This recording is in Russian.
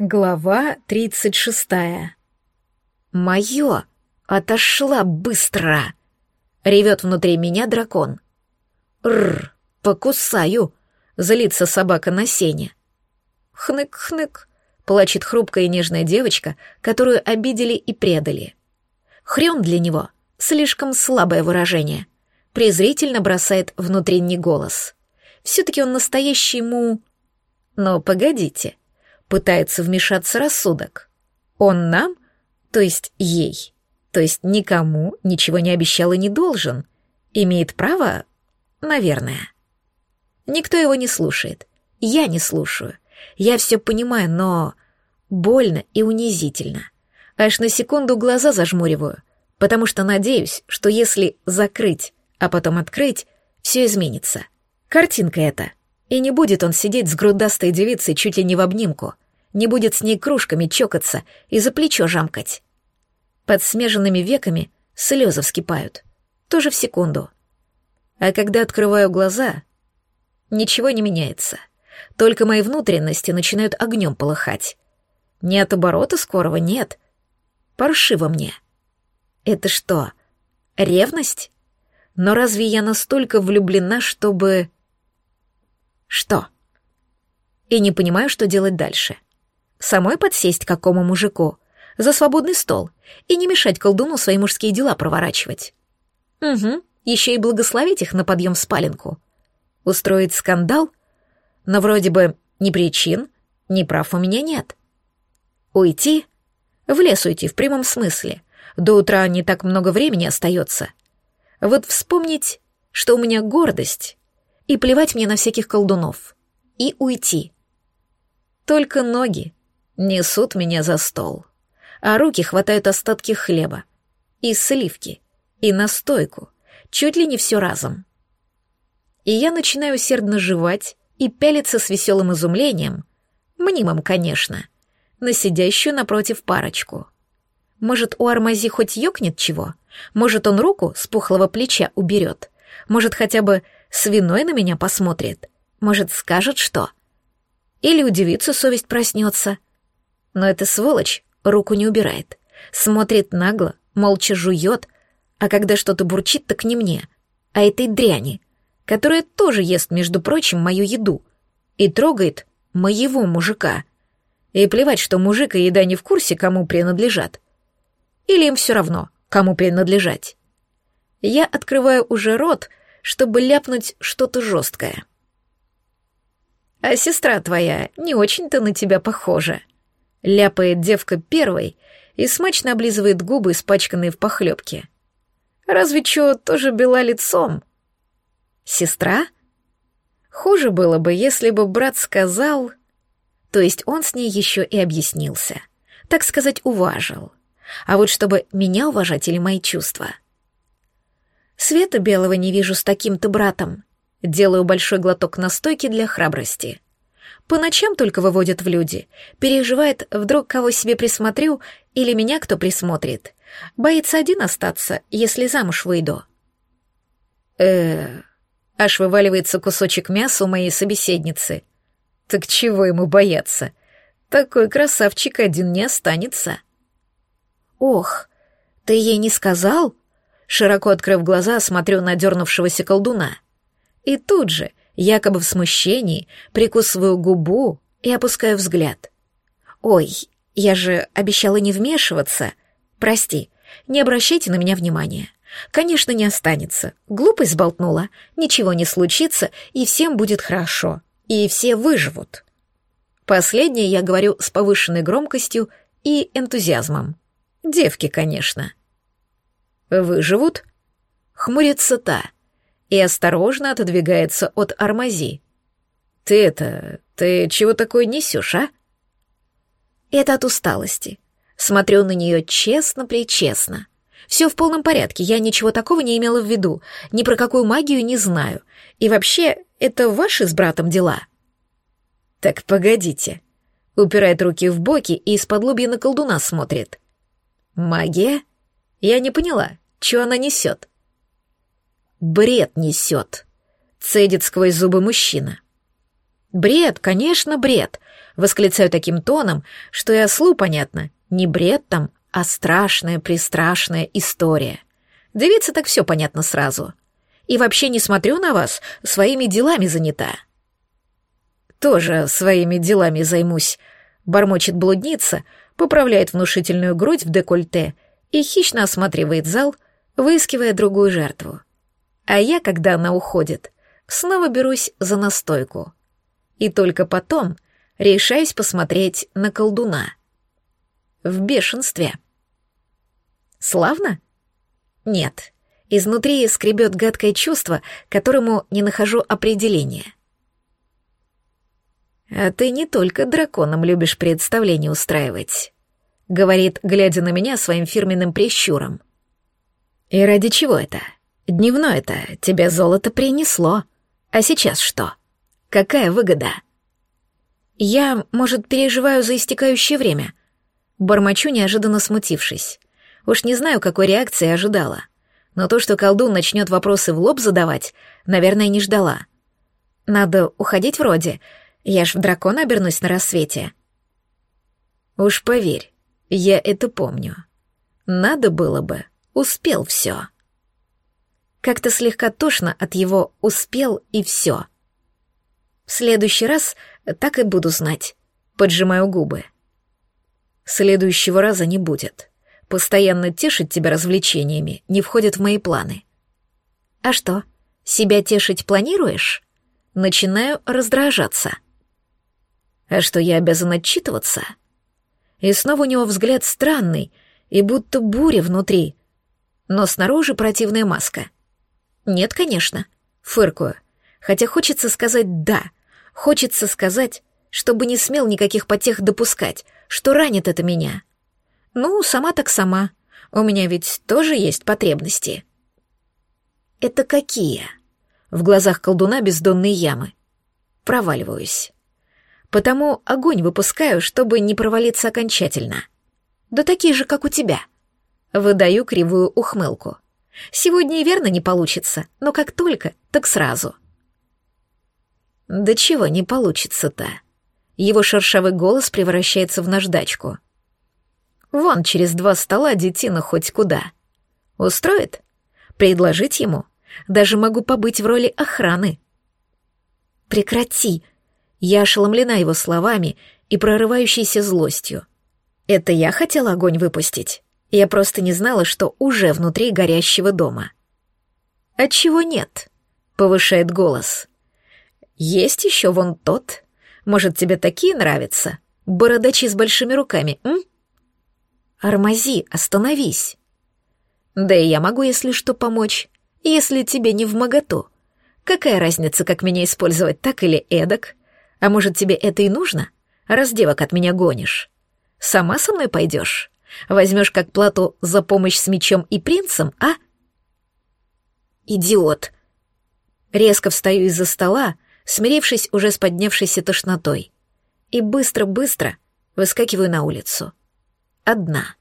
Глава тридцать шестая. «Моё! Отошла быстро!» — ревет внутри меня дракон. «Рр! Покусаю!» — злится собака на сене. «Хнык-хнык!» — плачет хрупкая и нежная девочка, которую обидели и предали. Хрен для него — слишком слабое выражение. Презрительно бросает внутренний голос. Все-таки он настоящий му... Но погодите — пытается вмешаться рассудок. Он нам, то есть ей, то есть никому ничего не обещал и не должен, имеет право, наверное. Никто его не слушает. Я не слушаю. Я все понимаю, но больно и унизительно. Аж на секунду глаза зажмуриваю, потому что надеюсь, что если закрыть, а потом открыть, все изменится. Картинка эта. И не будет он сидеть с грудастой девицей чуть ли не в обнимку, не будет с ней кружками чокаться и за плечо жамкать. Под смеженными веками слезы вскипают. Тоже в секунду. А когда открываю глаза, ничего не меняется. Только мои внутренности начинают огнем полыхать. Не от оборота скорого, нет. Паршиво мне. Это что, ревность? Но разве я настолько влюблена, чтобы... Что? И не понимаю, что делать дальше. Самой подсесть к какому мужику? За свободный стол. И не мешать колдуну свои мужские дела проворачивать. Угу, еще и благословить их на подъем в спаленку. Устроить скандал? Но вроде бы ни причин, ни прав у меня нет. Уйти? В лес уйти в прямом смысле. До утра не так много времени остается. Вот вспомнить, что у меня гордость, и плевать мне на всяких колдунов. И уйти. Только ноги несут меня за стол, а руки хватают остатки хлеба, и сливки, и настойку, чуть ли не все разом. И я начинаю усердно жевать и пялиться с веселым изумлением, мнимым, конечно, на сидящую напротив парочку. Может, у Армази хоть ёкнет чего? Может, он руку с пухлого плеча уберет? Может, хотя бы свиной на меня посмотрит? Может, скажет что? Или у девицы совесть проснется. Но эта сволочь руку не убирает. Смотрит нагло, молча жует, а когда что-то бурчит, так не мне, а этой дряни, которая тоже ест, между прочим, мою еду и трогает моего мужика. И плевать, что мужик и еда не в курсе, кому принадлежат. Или им все равно, кому принадлежать. Я открываю уже рот, чтобы ляпнуть что-то жесткое. А сестра твоя не очень-то на тебя похожа. Ляпает девка первой и смачно облизывает губы, испачканные в похлебке. Разве чё тоже бела лицом? Сестра? Хуже было бы, если бы брат сказал... То есть он с ней еще и объяснился. Так сказать, уважил. А вот чтобы меня уважать или мои чувства. Света белого не вижу с таким-то братом. Делаю большой глоток настойки для храбрости. По ночам только выводят в люди. Переживает, вдруг кого себе присмотрю или меня кто присмотрит. Боится один остаться, если замуж выйду. э Аж вываливается кусочек мяса у моей собеседницы. Так чего ему бояться? Такой красавчик один не останется. Ох, ты ей не сказал? Широко открыв глаза, смотрю на дернувшегося колдуна. И тут же, якобы в смущении, прикусываю губу и опускаю взгляд. «Ой, я же обещала не вмешиваться. Прости, не обращайте на меня внимания. Конечно, не останется. Глупость сболтнула. Ничего не случится, и всем будет хорошо. И все выживут». Последнее я говорю с повышенной громкостью и энтузиазмом. Девки, конечно. «Выживут?» Хмурится та — и осторожно отодвигается от Армази. «Ты это... ты чего такое несешь, а?» «Это от усталости. Смотрю на нее честно-причестно. Все в полном порядке, я ничего такого не имела в виду, ни про какую магию не знаю. И вообще, это ваши с братом дела». «Так погодите», — упирает руки в боки и из-под на колдуна смотрит. «Магия? Я не поняла, что она несет?» Бред несет, цедит сквозь зубы мужчина. Бред, конечно, бред. Восклицаю таким тоном, что и ослу понятно. Не бред там, а страшная, пристрашная история. Девица так все понятно сразу. И вообще не смотрю на вас, своими делами занята. Тоже своими делами займусь, бормочет блудница, поправляет внушительную грудь в декольте и хищно осматривает зал, выискивая другую жертву. А я, когда она уходит, снова берусь за настойку. И только потом решаюсь посмотреть на колдуна. В бешенстве. Славно? Нет. Изнутри скребет гадкое чувство, которому не нахожу определения. «А ты не только драконом любишь представление устраивать», — говорит, глядя на меня своим фирменным прищуром. «И ради чего это? Дневное-то тебе золото принесло. А сейчас что? Какая выгода?» «Я, может, переживаю за истекающее время?» Бормочу, неожиданно смутившись. Уж не знаю, какой реакции ожидала. Но то, что колдун начнет вопросы в лоб задавать, наверное, не ждала. Надо уходить вроде. Я ж в дракона обернусь на рассвете. Уж поверь, я это помню. Надо было бы, успел все. Как-то слегка тошно от его «успел» и все. В следующий раз так и буду знать. Поджимаю губы. Следующего раза не будет. Постоянно тешить тебя развлечениями не входит в мои планы. А что, себя тешить планируешь? Начинаю раздражаться. А что, я обязан отчитываться? И снова у него взгляд странный, и будто буря внутри. Но снаружи противная маска. Нет, конечно. Фыркую. Хотя хочется сказать «да». Хочется сказать, чтобы не смел никаких потех допускать, что ранит это меня. Ну, сама так сама. У меня ведь тоже есть потребности. Это какие? В глазах колдуна бездонные ямы. Проваливаюсь. Потому огонь выпускаю, чтобы не провалиться окончательно. Да такие же, как у тебя. Выдаю кривую ухмылку. Сегодня и верно не получится, но как только, так сразу. Да чего не получится-то? Его шершавый голос превращается в наждачку. Вон через два стола детина хоть куда. Устроит? Предложить ему? Даже могу побыть в роли охраны. Прекрати. Я ошеломлена его словами и прорывающейся злостью. Это я хотела огонь выпустить. Я просто не знала, что уже внутри горящего дома. Отчего нет? Повышает голос. Есть еще вон тот, может, тебе такие нравятся? Бородачи с большими руками, м? Армази, остановись. Да и я могу, если что, помочь. Если тебе не в моготу. Какая разница, как меня использовать, так или эдак? А может, тебе это и нужно? Раз девок от меня гонишь. Сама со мной пойдешь? Возьмешь как плату за помощь с мечом и принцем, а? Идиот. Резко встаю из-за стола, смирившись уже с поднявшейся тошнотой, и быстро-быстро выскакиваю на улицу. Одна.